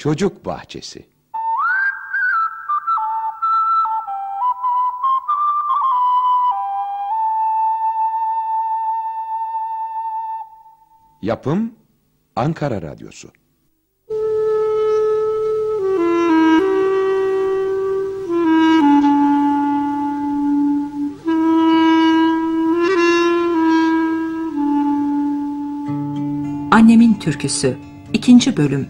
Çocuk Bahçesi Yapım Ankara Radyosu Annemin Türküsü 2. Bölüm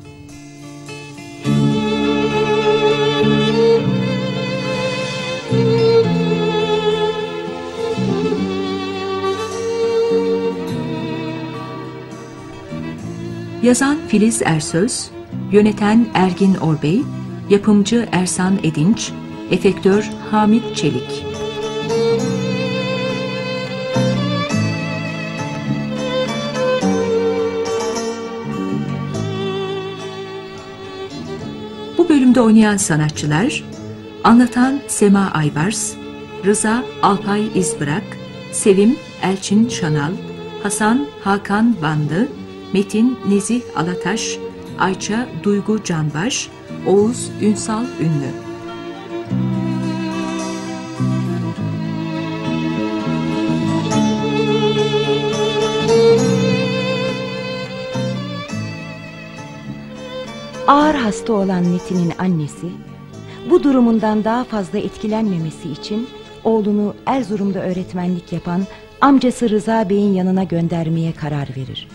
Yazan Filiz Ersöz, yöneten Ergin Orbey, yapımcı Ersan Edinç, efektör Hamit Çelik. Bu bölümde oynayan sanatçılar, anlatan Sema Aybars, Rıza Alpay İzbırak, Sevim Elçin Şanal, Hasan Hakan Vandı, Metin Nezih Alataş, Ayça Duygu Canbaş, Oğuz Ünsal Ünlü. Ağır hasta olan Metin'in annesi bu durumundan daha fazla etkilenmemesi için oğlunu Erzurum'da öğretmenlik yapan amcası Rıza Bey'in yanına göndermeye karar verir.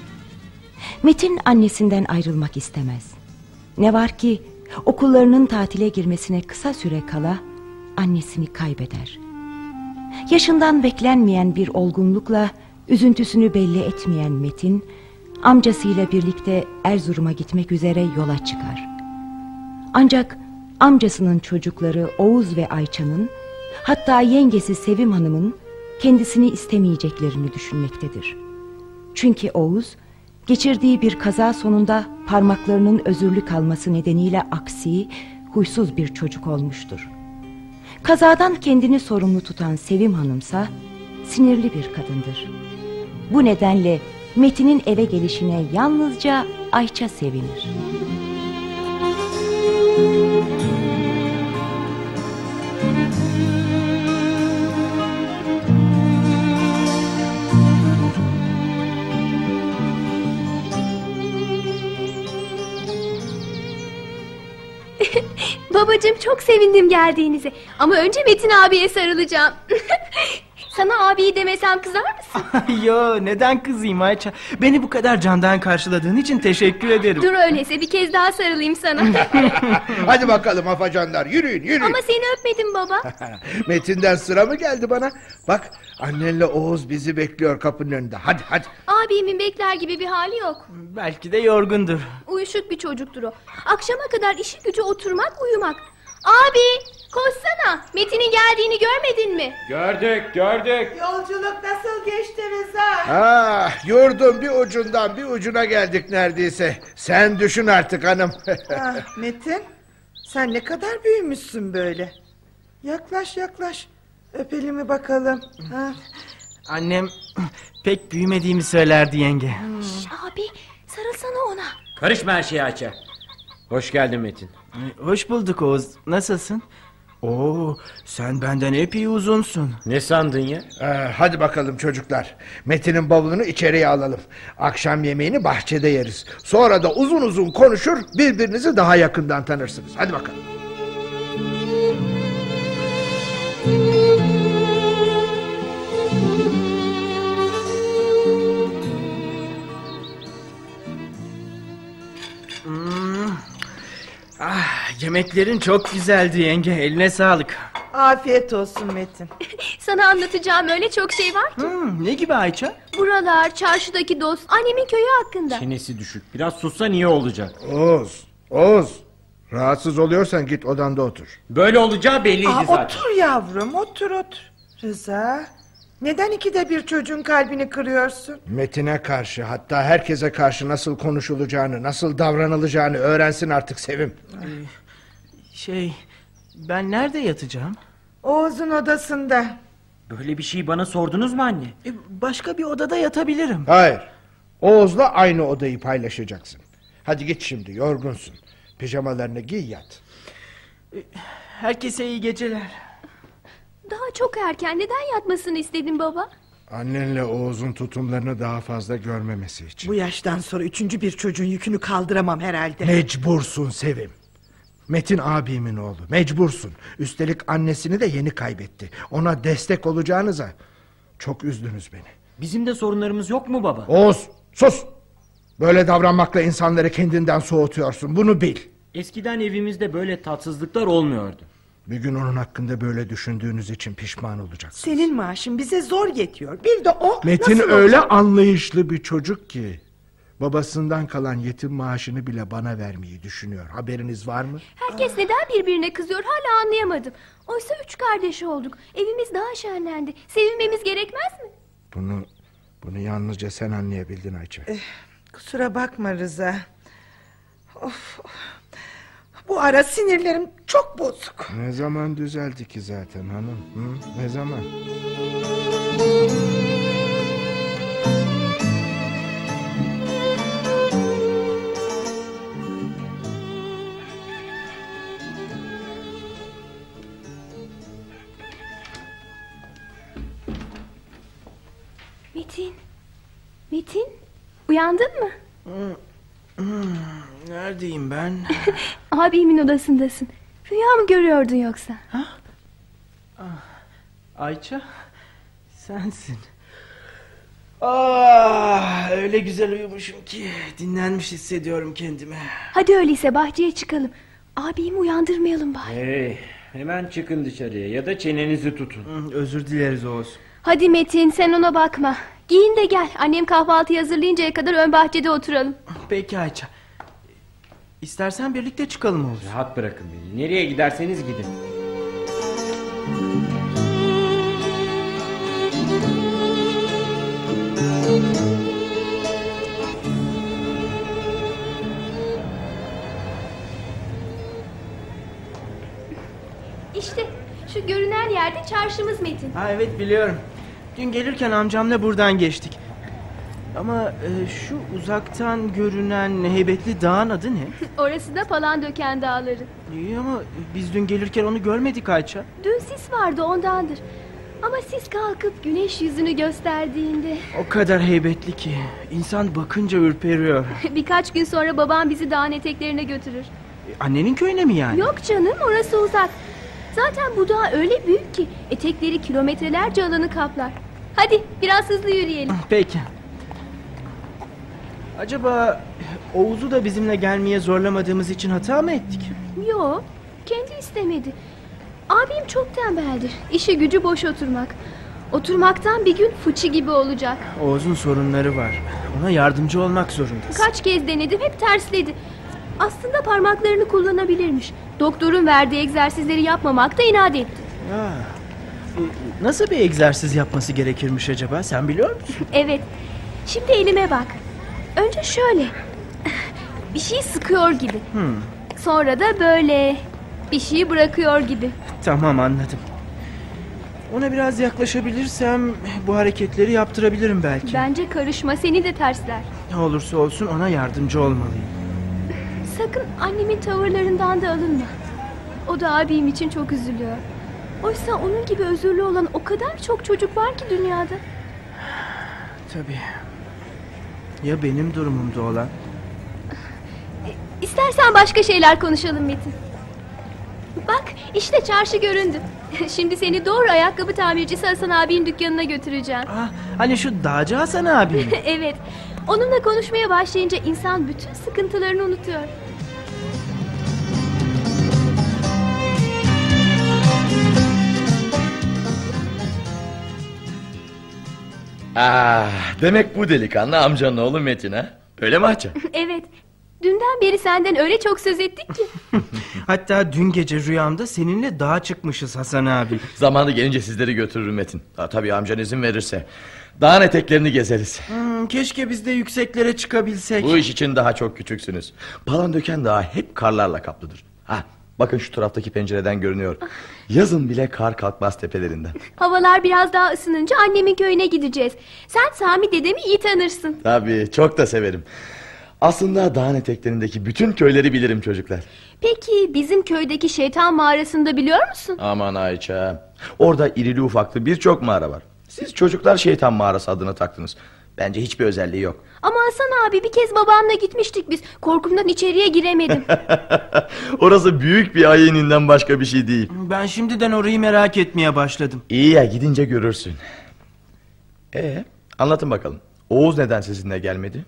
Metin annesinden ayrılmak istemez. Ne var ki okullarının tatile girmesine kısa süre kala annesini kaybeder. Yaşından beklenmeyen bir olgunlukla üzüntüsünü belli etmeyen Metin amcasıyla birlikte Erzurum'a gitmek üzere yola çıkar. Ancak amcasının çocukları Oğuz ve Ayça'nın hatta yengesi Sevim Hanım'ın kendisini istemeyeceklerini düşünmektedir. Çünkü Oğuz geçirdiği bir kaza sonunda parmaklarının özürlü kalması nedeniyle aksi, huysuz bir çocuk olmuştur. Kazadan kendini sorumlu tutan Sevim Hanımsa sinirli bir kadındır. Bu nedenle Metin'in eve gelişine yalnızca Ayça sevinir. Babacığım çok sevindim geldiğinize. Ama önce Metin abiye sarılacağım. Sana abiyi demesem kızar mısın? Yo neden kızayım Ayça? Beni bu kadar candan karşıladığın için teşekkür ederim. Dur öyleyse bir kez daha sarılayım sana. Hadi bakalım afacanlar yürüyün yürüyün. Ama seni öpmedim baba. Metin'den sıra mı geldi bana? Bak annenle Oğuz bizi bekliyor kapının önünde. Hadi hadi. Abimin bekler gibi bir hali yok. Belki de yorgundur. Uyuşuk bir çocuktur o. Akşama kadar işi gücü oturmak uyumak. Abi koşsana. Metin'in geldiğini görmedin mi? Gördük gördük. Yolculuk nasıl geçti Rıza? Ah yurdun bir ucundan bir ucuna geldik neredeyse. Sen düşün artık hanım. ah, Metin sen ne kadar büyümüşsün böyle. Yaklaş yaklaş. Öpelim bakalım. Ha? Annem pek büyümediğimi söylerdi yenge. Şş, abi sarılsana ona. Karışma her şeye Ayça. Hoş geldin Metin. Hoş bulduk Oğuz. Nasılsın? Oo, sen benden epey uzunsun. Ne sandın ya? Ah, hadi bakalım çocuklar. Metin'in bavulunu içeriye alalım. Akşam yemeğini bahçede yeriz. Sonra da uzun uzun konuşur birbirinizi daha yakından tanırsınız. Hadi bakalım. Yemeklerin çok güzeldi yenge. Eline sağlık. Afiyet olsun Metin. Sana anlatacağım öyle çok şey var ki. Hmm, ne gibi Ayça? Buralar, çarşıdaki dost, annemin köyü hakkında. Çenesi düşük. Biraz sussan iyi olacak. Oğuz, Oğuz. Rahatsız oluyorsan git odanda otur. Böyle olacağı belliydi Aa, zaten. otur yavrum otur otur. Rıza neden ikide bir çocuğun kalbini kırıyorsun? Metin'e karşı hatta herkese karşı nasıl konuşulacağını, nasıl davranılacağını öğrensin artık Sevim. Şey, ben nerede yatacağım? Oğuz'un odasında. Böyle bir şeyi bana sordunuz mu anne? E, başka bir odada yatabilirim. Hayır. Oğuz'la aynı odayı paylaşacaksın. Hadi git şimdi yorgunsun. Pijamalarını giy yat. Herkese iyi geceler. Daha çok erken neden yatmasını istedin baba? Annenle Oğuz'un tutumlarını daha fazla görmemesi için. Bu yaştan sonra üçüncü bir çocuğun yükünü kaldıramam herhalde. Mecbursun Sevim. Metin abimin oğlu. Mecbursun. Üstelik annesini de yeni kaybetti. Ona destek olacağınıza çok üzdünüz beni. Bizim de sorunlarımız yok mu baba? Oğuz sus. Böyle davranmakla insanları kendinden soğutuyorsun. Bunu bil. Eskiden evimizde böyle tatsızlıklar olmuyordu. Bir gün onun hakkında böyle düşündüğünüz için pişman olacaksın. Senin maaşın bize zor yetiyor. Bir de o Metin nasıl öyle olacak? anlayışlı bir çocuk ki babasından kalan yetim maaşını bile bana vermeyi düşünüyor. Haberiniz var mı? Herkes neden birbirine kızıyor hala anlayamadım. Oysa üç kardeş olduk. Evimiz daha şenlendi. Sevinmemiz gerekmez mi? Bunu bunu yalnızca sen anlayabildin Ayça. Kusura bakma Rıza. Of. Bu ara sinirlerim çok bozuk. Ne zaman düzeldi ki zaten hanım? Hı? Ne zaman? Uyandın mı? Neredeyim ben? Abimin odasındasın. Rüya mı görüyordun yoksa? Ayça sensin. Ah, öyle güzel uyumuşum ki dinlenmiş hissediyorum kendimi. Hadi öyleyse bahçeye çıkalım. Abimi uyandırmayalım bari. Hey, hemen çıkın dışarıya ya da çenenizi tutun. Hı, Özür dileriz Oğuz. Hadi Metin sen ona bakma. Giyin de gel. Annem kahvaltı hazırlayıncaya kadar ön bahçede oturalım. Peki Ayça. İstersen birlikte çıkalım Oğuz. Rahat bırakın beni. Nereye giderseniz gidin. İşte şu görünen yerde çarşımız Metin. Ha evet biliyorum. Dün gelirken amcamla buradan geçtik. Ama e, şu uzaktan görünen heybetli dağın adı ne? Orası da Palandöken Dağları. İyi ama biz dün gelirken onu görmedik Ayça. Dün sis vardı ondandır. Ama sis kalkıp güneş yüzünü gösterdiğinde... O kadar heybetli ki insan bakınca ürperiyor. Birkaç gün sonra babam bizi dağın eteklerine götürür. E, Annenin köyüne mi yani? Yok canım orası uzak. Zaten bu dağ öyle büyük ki etekleri kilometrelerce alanı kaplar. Hadi biraz hızlı yürüyelim. Peki. Acaba Oğuz'u da bizimle gelmeye zorlamadığımız için hata mı ettik? Yo kendi istemedi. Abim çok tembeldir. İşi gücü boş oturmak. Oturmaktan bir gün fıçı gibi olacak. Oğuz'un sorunları var. Ona yardımcı olmak zorundayız. Kaç kez denedim hep tersledi. Aslında parmaklarını kullanabilirmiş. Doktorun verdiği egzersizleri yapmamakta inat etti. Ya, e, nasıl bir egzersiz yapması gerekirmiş acaba? Sen biliyor musun? Evet. Şimdi elime bak. Önce şöyle. Bir şey sıkıyor gibi. Hmm, Sonra da böyle. Bir şey bırakıyor gibi. tamam anladım. Ona biraz yaklaşabilirsem bu hareketleri yaptırabilirim belki. Bence karışma seni de tersler. Ne olursa olsun ona yardımcı olmalıyım. Sakın annemin tavırlarından da alınma. O da abim için çok üzülüyor. Oysa onun gibi özürlü olan o kadar çok çocuk var ki dünyada. Tabii. Ya benim durumumda olan? İstersen başka şeyler konuşalım Metin. Bak işte çarşı göründü. Şimdi seni doğru ayakkabı tamircisi Hasan abinin dükkanına götüreceğim. Ah, hani şu Dağcı Hasan abi mi? evet. Onunla konuşmaya başlayınca insan bütün sıkıntılarını unutuyor. Ah, demek bu delikanlı amcanın oğlu Metin ha? Öyle mi Ayça? Evet. Dünden beri senden öyle çok söz ettik ki. Hatta dün gece rüyamda seninle dağa çıkmışız Hasan abi. Zamanı gelince sizleri götürürüm Metin. Ha, tabii amcan izin verirse. Dağın eteklerini gezeriz. Hmm, keşke biz de yükseklere çıkabilsek. Bu iş için daha çok küçüksünüz. Palandöken Dağı hep karlarla kaplıdır. Ha, bakın şu taraftaki pencereden görünüyor. Yazın bile kar kalkmaz tepelerinden. Havalar biraz daha ısınınca annemin köyüne gideceğiz. Sen Sami dedemi iyi tanırsın. Tabii çok da severim. Aslında dağın eteklerindeki bütün köyleri bilirim çocuklar. Peki bizim köydeki şeytan mağarasında biliyor musun? Aman Ayça. Orada irili ufaklı birçok mağara var. Siz çocuklar şeytan mağarası adını taktınız. Bence hiçbir özelliği yok. Ama Hasan abi bir kez babamla gitmiştik biz. Korkumdan içeriye giremedim. Orası büyük bir ayininden başka bir şey değil. Ben şimdiden orayı merak etmeye başladım. İyi ya gidince görürsün. Ee, anlatın bakalım. Oğuz neden sizinle gelmedi?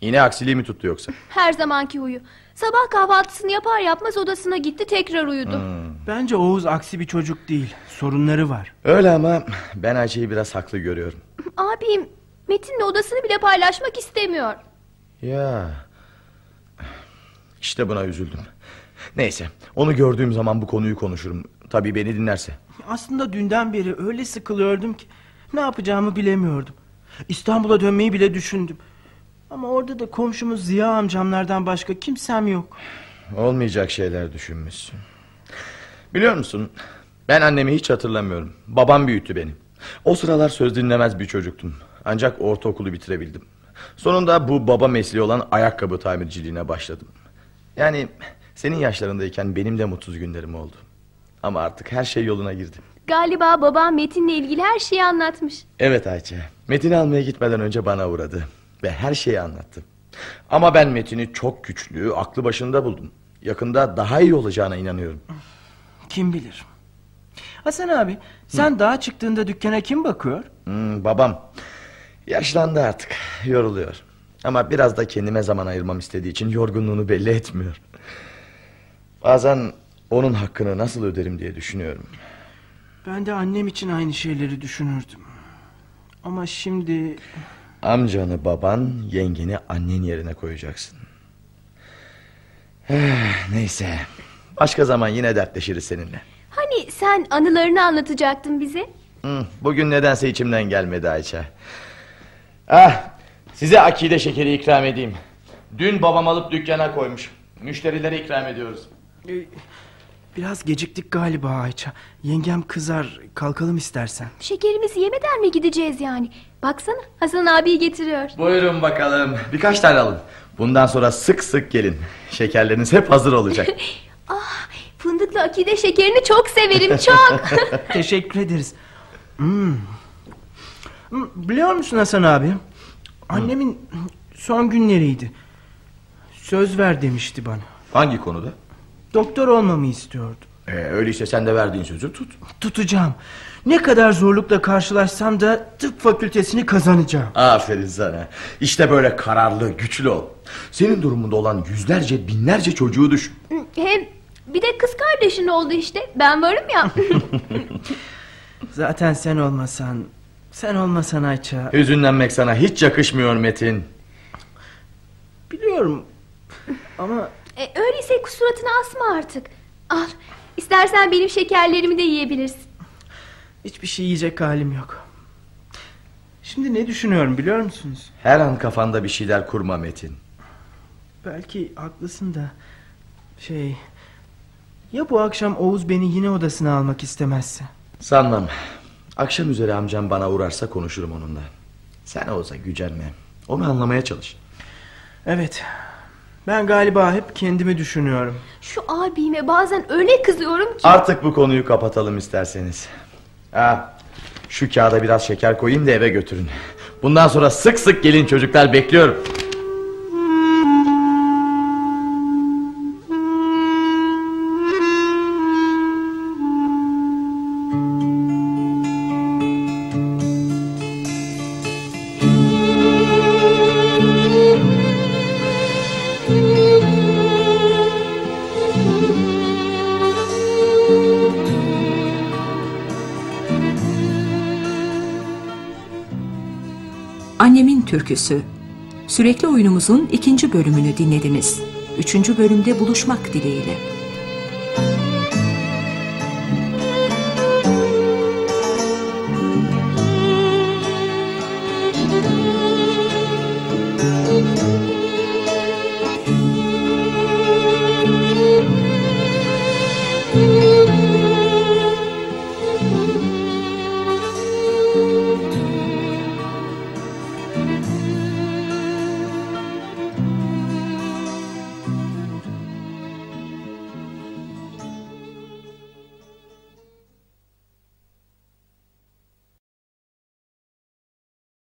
Yine aksiliği mi tuttu yoksa? Her zamanki huyu. Sabah kahvaltısını yapar yapmaz odasına gitti tekrar uyudu. Bence Oğuz aksi bir çocuk değil. Sorunları var. Öyle ama ben Ayça'yı biraz haklı görüyorum. Abim Metin'le odasını bile paylaşmak istemiyor. Ya. İşte buna üzüldüm. Neyse, onu gördüğüm zaman bu konuyu konuşurum. Tabii beni dinlerse. Aslında dünden beri öyle sıkılıyordum ki ne yapacağımı bilemiyordum. İstanbul'a dönmeyi bile düşündüm. Ama orada da komşumuz Ziya amcamlardan başka kimsem yok. Olmayacak şeyler düşünmüşsün. Biliyor musun? Ben annemi hiç hatırlamıyorum. Babam büyüttü beni. O sıralar söz dinlemez bir çocuktum. Ancak ortaokulu bitirebildim. Sonunda bu baba mesleği olan ayakkabı tamirciliğine başladım. Yani senin yaşlarındayken benim de mutsuz günlerim oldu. Ama artık her şey yoluna girdi. Galiba babam Metin'le ilgili her şeyi anlatmış. Evet Ayça. Metin'i almaya gitmeden önce bana uğradı. Ve her şeyi anlattı. Ama ben Metin'i çok güçlü, aklı başında buldum. Yakında daha iyi olacağına inanıyorum. Kim bilir. Hasan abi sen dağa çıktığında dükkana kim bakıyor? Hmm, babam. Yaşlandı artık. Yoruluyor. Ama biraz da kendime zaman ayırmam istediği için yorgunluğunu belli etmiyor. Bazen onun hakkını nasıl öderim diye düşünüyorum. Ben de annem için aynı şeyleri düşünürdüm. Ama şimdi... Amcanı baban, yengeni annen yerine koyacaksın. Eh, neyse. Başka zaman yine dertleşiriz seninle. Hani sen anılarını anlatacaktın bize? Hı, bugün nedense içimden gelmedi Ayça. Ah, size akide şekeri ikram edeyim. Dün babam alıp dükkana koymuş. Müşterilere ikram ediyoruz. e, Biraz geciktik galiba Ayça. Yengem kızar. Kalkalım istersen. Şekerimizi yemeden mi gideceğiz yani? Baksana Hasan abi getiriyor. Buyurun bakalım. Birkaç tane alın. Bundan sonra sık sık gelin. Şekerleriniz hep hazır olacak. ah, fındıklı akide şekerini çok severim çok. Teşekkür ederiz. Hmm. Biliyor musun Hasan abi? Annemin son günleriydi. Söz ver demişti bana. Hangi konuda? Doktor olmamı istiyordu. Ee, öyleyse sen de verdiğin sözü tut. Tutacağım. Ne kadar zorlukla karşılaşsam da tıp fakültesini kazanacağım. Aferin sana. İşte böyle kararlı, güçlü ol. Senin durumunda olan yüzlerce, binlerce çocuğu düşün. Hem bir de kız kardeşin oldu işte. Ben varım ya. Zaten sen olmasan, sen olmasan Ayça. Hüzünlenmek sana hiç yakışmıyor Metin. Biliyorum. Ama e, öyleyse suratını asma artık. Al. İstersen benim şekerlerimi de yiyebilirsin. hiçbir şey yiyecek halim yok. Şimdi ne düşünüyorum biliyor musunuz? Her an kafanda bir şeyler kurma Metin. Belki haklısın da şey ya bu akşam Oğuz beni yine odasına almak istemezse? Sanmam. Akşam üzere amcam bana uğrarsa konuşurum onunla. Sen olsa gücenme. Onu anlamaya çalış. Evet. Ben galiba hep kendimi düşünüyorum. Şu abime bazen öyle kızıyorum ki. Artık bu konuyu kapatalım isterseniz. Ha, şu kağıda biraz şeker koyayım da eve götürün. Bundan sonra sık sık gelin çocuklar bekliyorum. Annemin Türküsü Sürekli oyunumuzun ikinci bölümünü dinlediniz. Üçüncü bölümde buluşmak dileğiyle.